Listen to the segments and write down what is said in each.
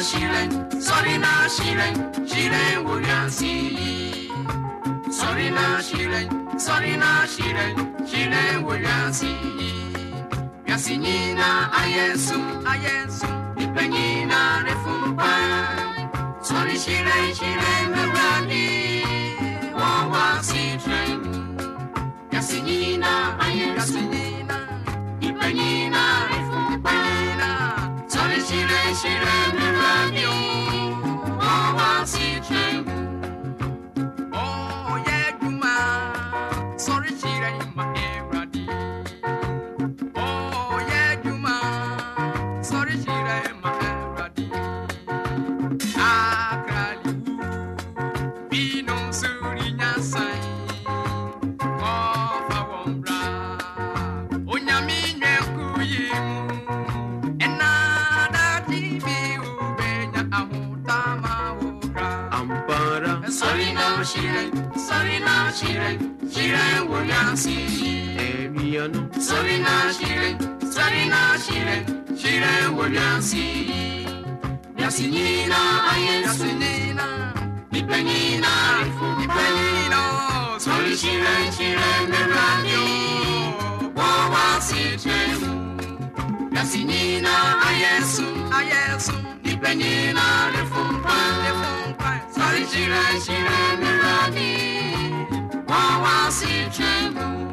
shiren, sorry na shiren, shiren wuriansi. Sorry na shiren, sorry na shiren, shiren wuriansi. Yasinyina ayensu, ayensu, ipanyina refumpa. Sorry shiren, shiren mebrani, wawa si tren. Yasinyina ayensu, ipanyina shiren, shiren mebrani, wawa si shiren wuriansi. Eriano, Sorry na shiren, sorry na shiren, shiren wuriansi. Yasinyina ayensu, Yasinina, ipenyina rifu, Ipenino, Sorry shiren, shiren mebrani, wawa si tremu. Yasinyina ayensu, Ayesu, ipenyina rifu, Sorry shiren, shiren mebrani, wawa si tremu.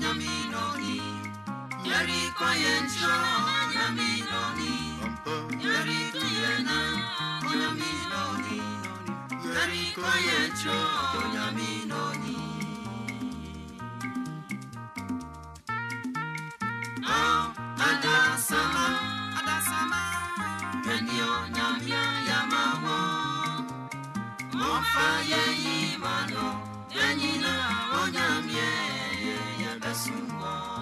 nyaminoni nyari koyensho nyaminoni nyari tuyena nyaminoni nyari koyensho Oh, adasama, adasama, ye. da sua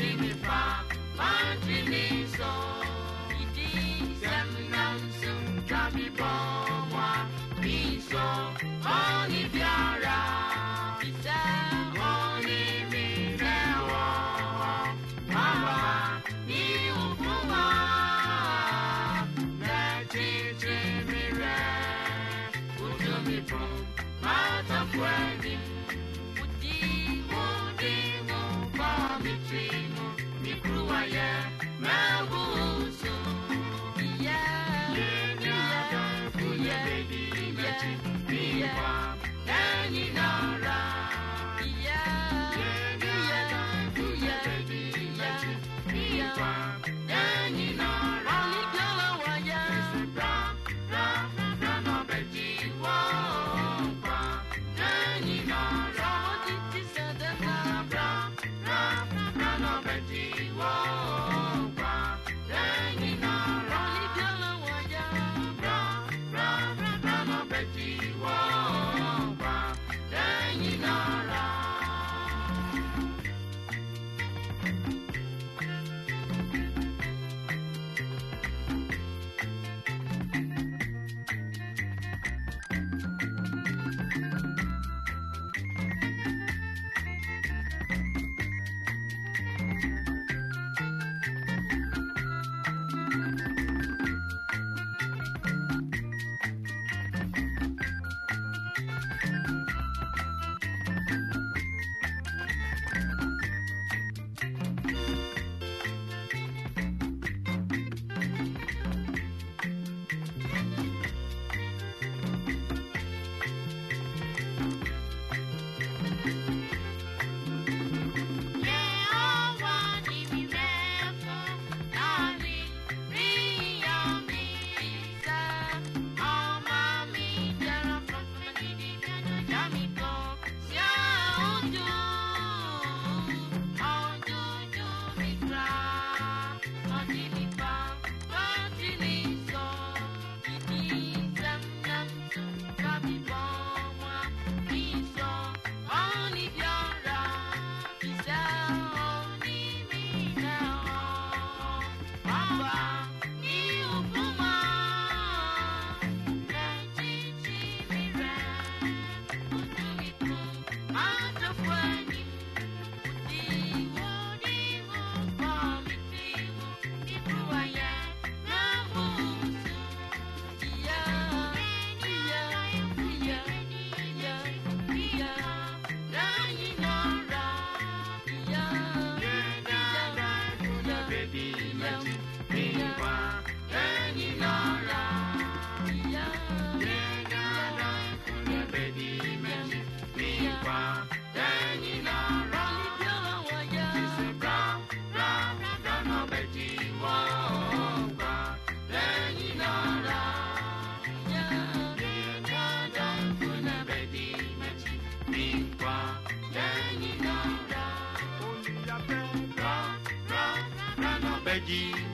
méjì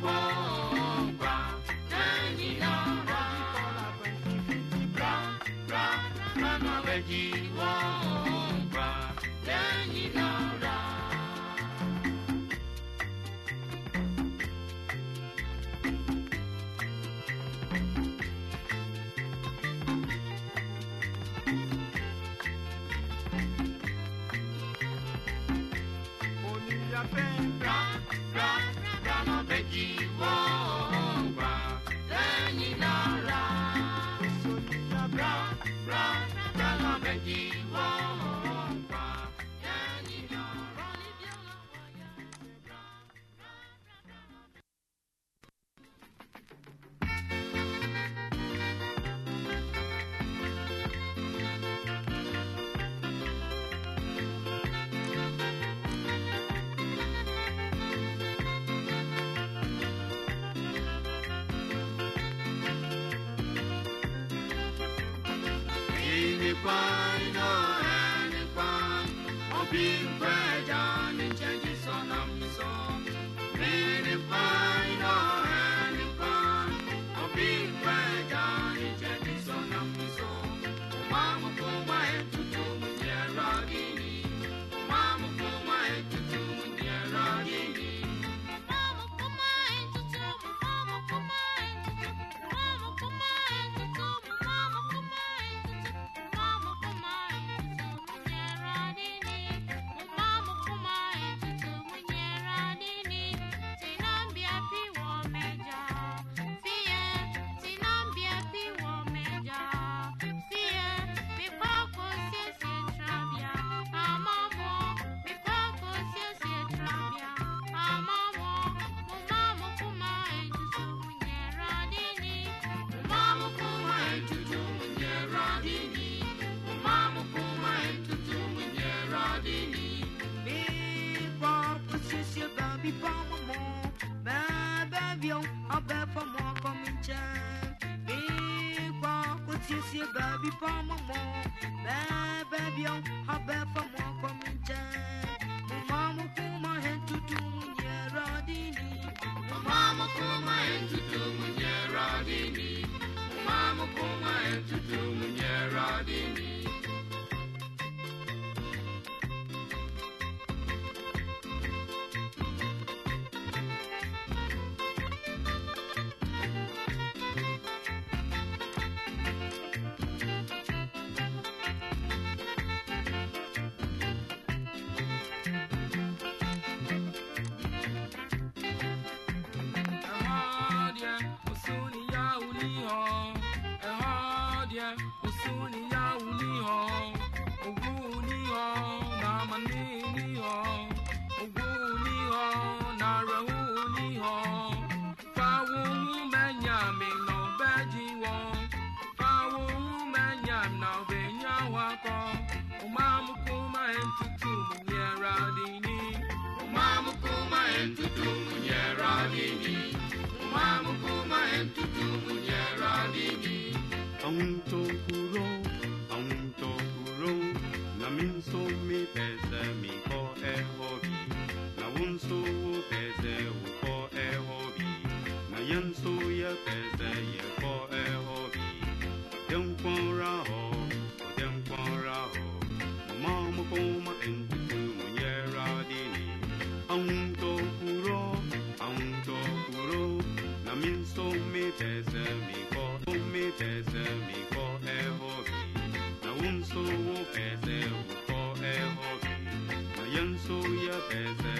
wọ́n yo, a bear for more coming chan. Me, qua, what's you see, baby, for more, baby, yo, a bear for more coming chan. Mamma, come my hand to do when you're rodini. Mamma, come my hand to do when you're rodini. Mamma, come my hand to do when you're rodini. Mi pese mi ko e hobi, na unso u pese u ko e hobi, na yanso ya pese ye ko e hobi. Dem kwon ra ho, o dem kwon ra ho, mama mo ko ma entutu mo ye ra dini. Aunto kuro, aunto kuro, na minso mi pese mi ko mi pese mi ko e hobi, na unso u pese hobi, na yanso ya pese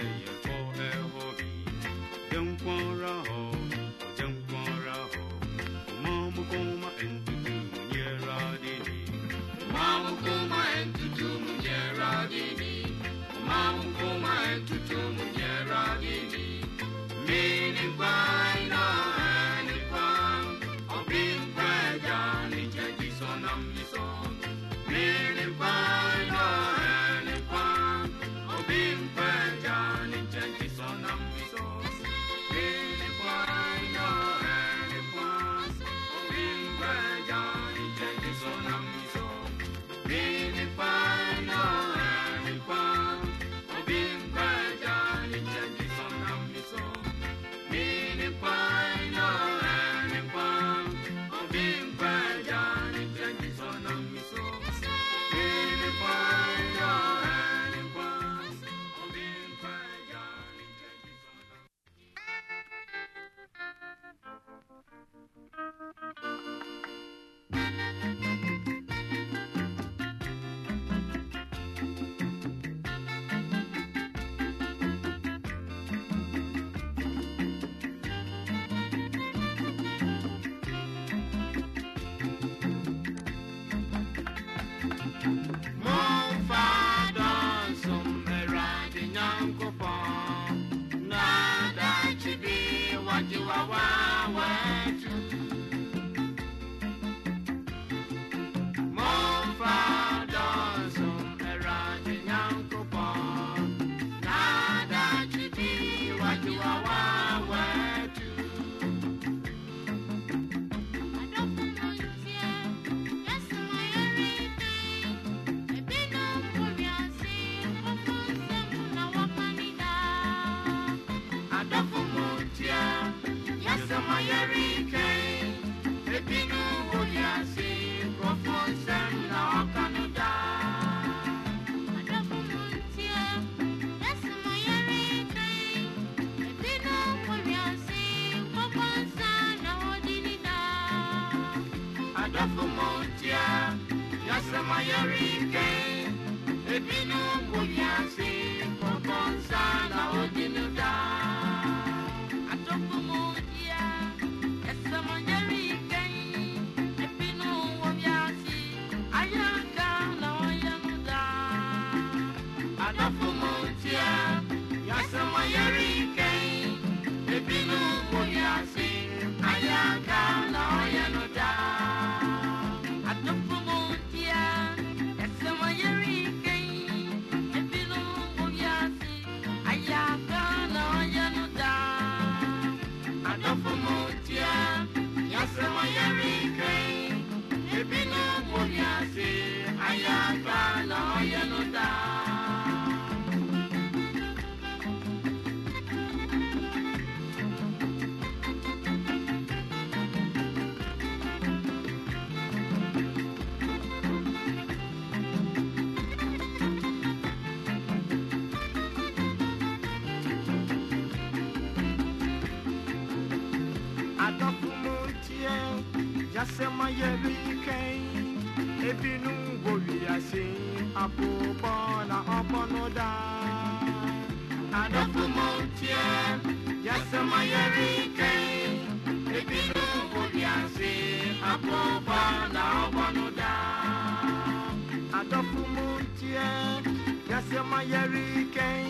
yɛre kɛn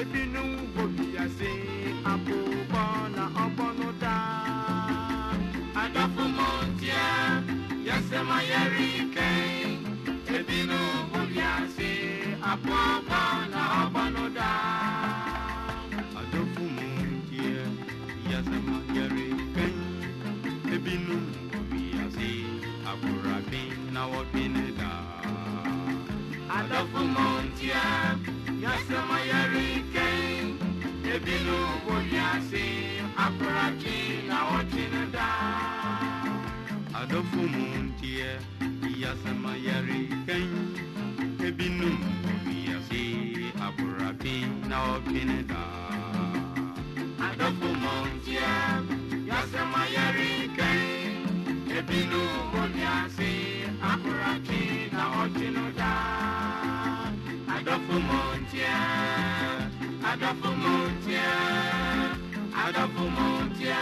ebinom wɔ wiase abobɔ na ɔbɔ no daa adɔfo mo ntia yɛsɛm a yɛre kɛn ebinom wɔ wiase abobɔ na ɔbɔ adɔfo mu nteɛ yasama yare kan ebinom wiase aborabe na ɔtwene daa adɔfo mu nteɛ yasama yare kan ebinom adafumuntia adafumuntia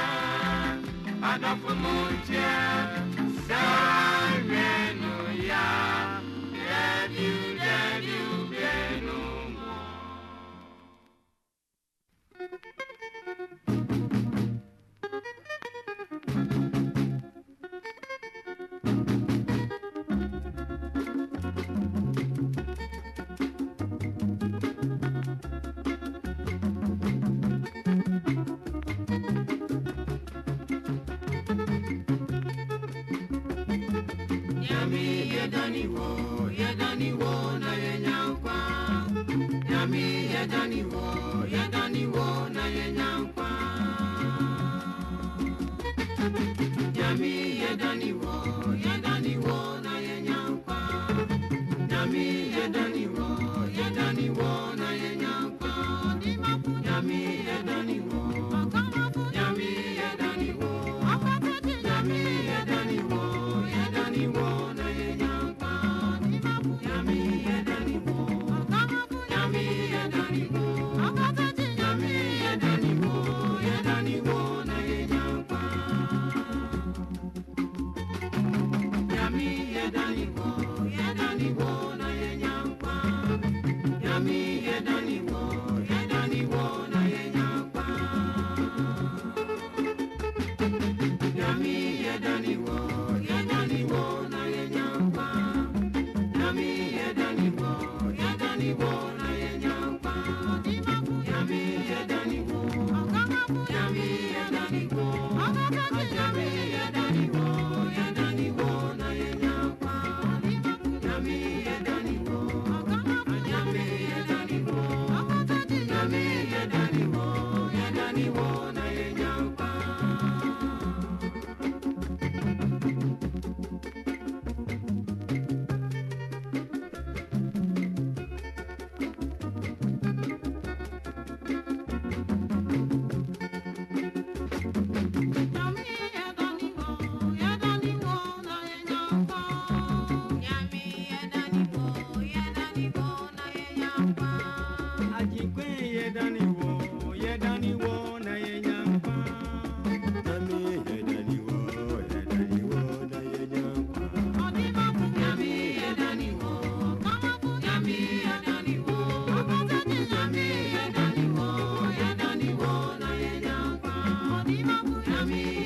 adafumuntia sarenu ya debiu debiu benumo. dandan ni know. Ami.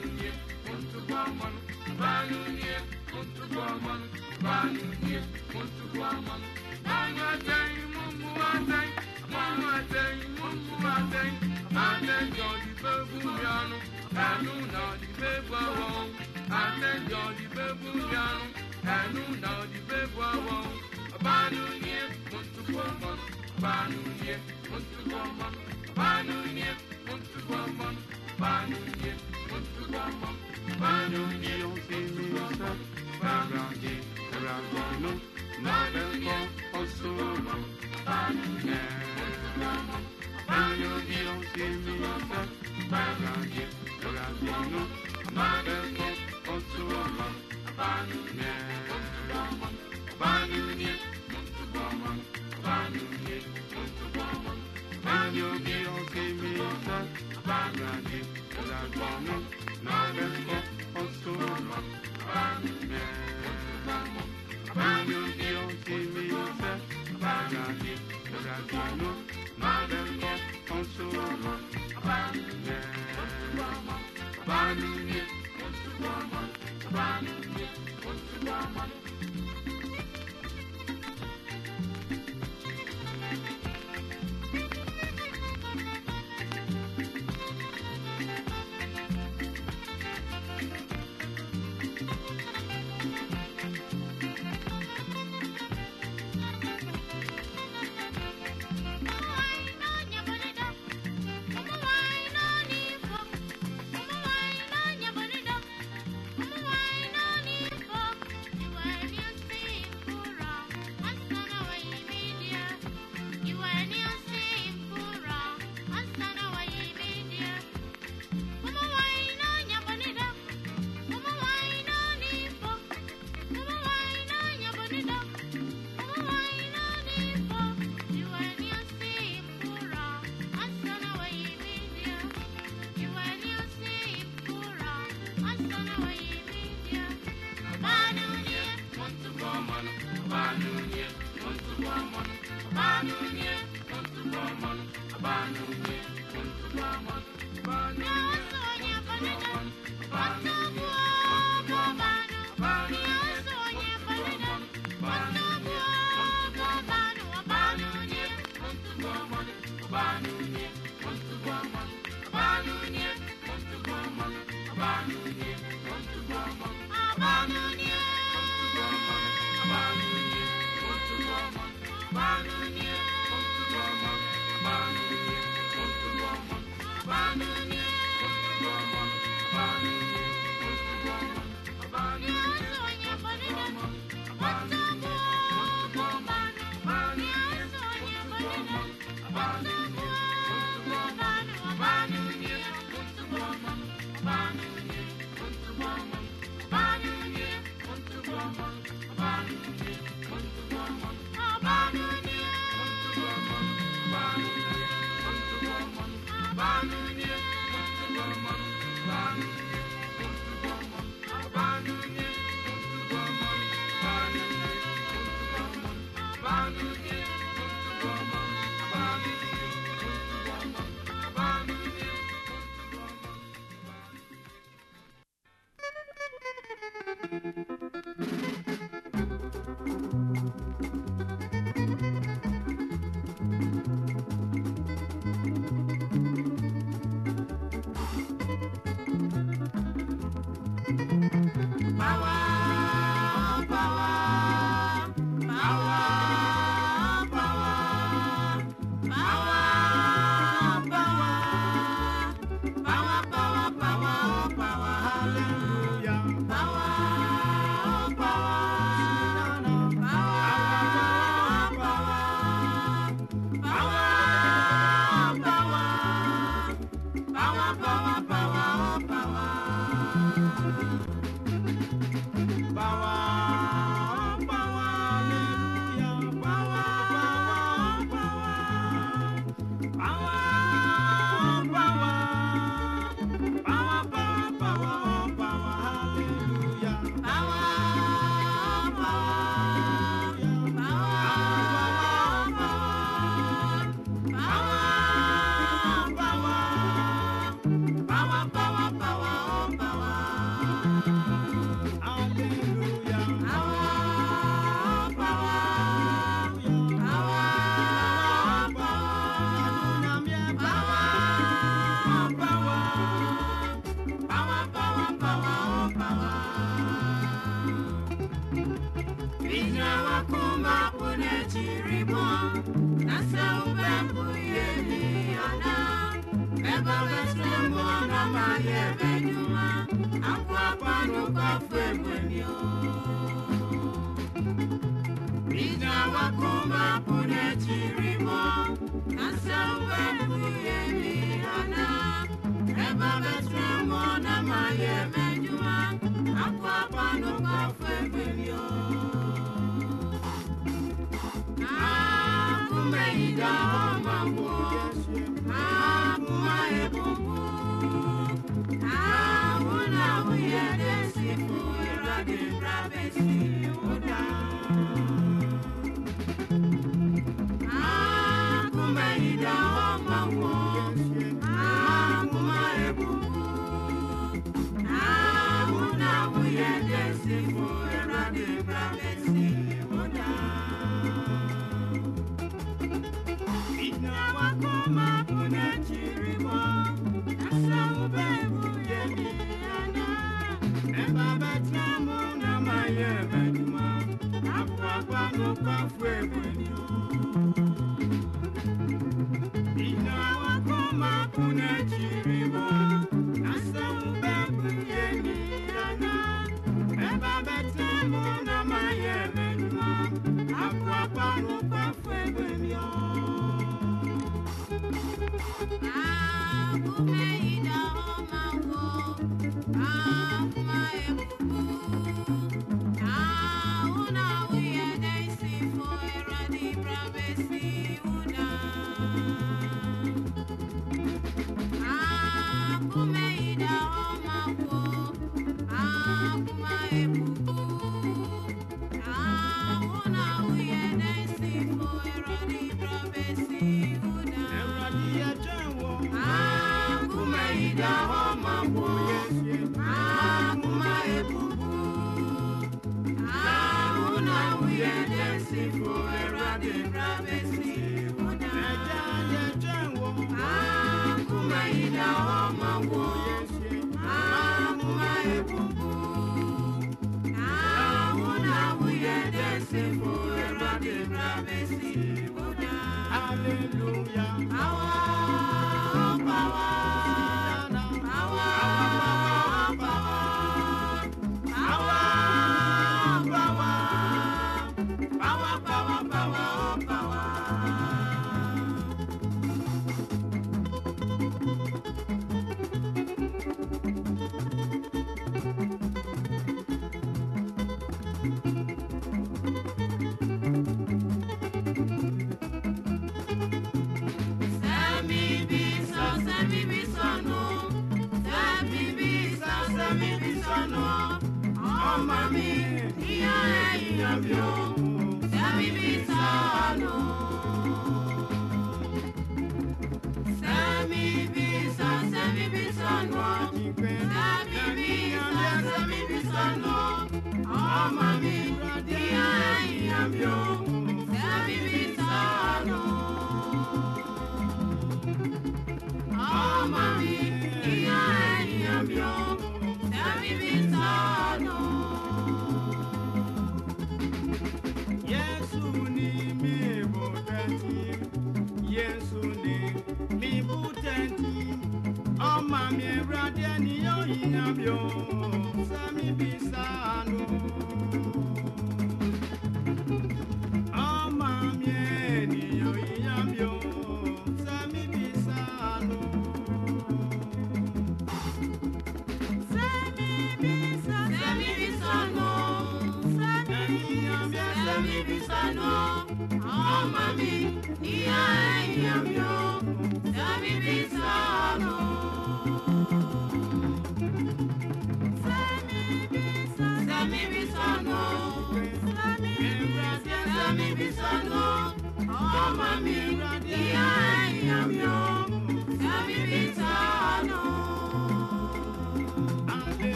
Bonita, Banu. Ọmọ mi ìyá ẹ̀yìn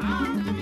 I'm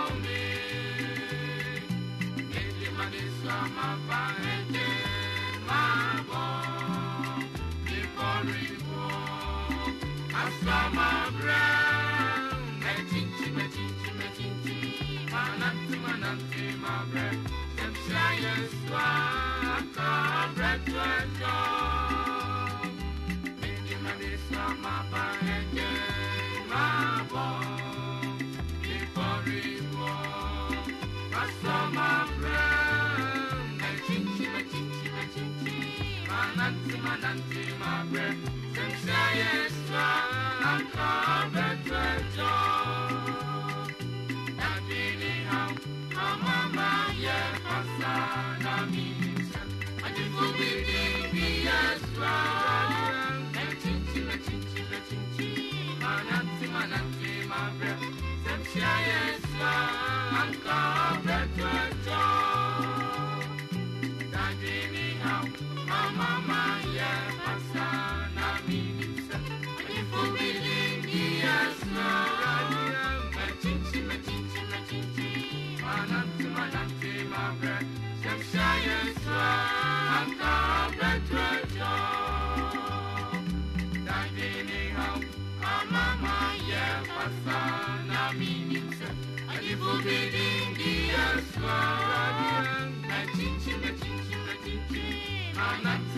Yes, I am comme to soir.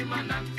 Well.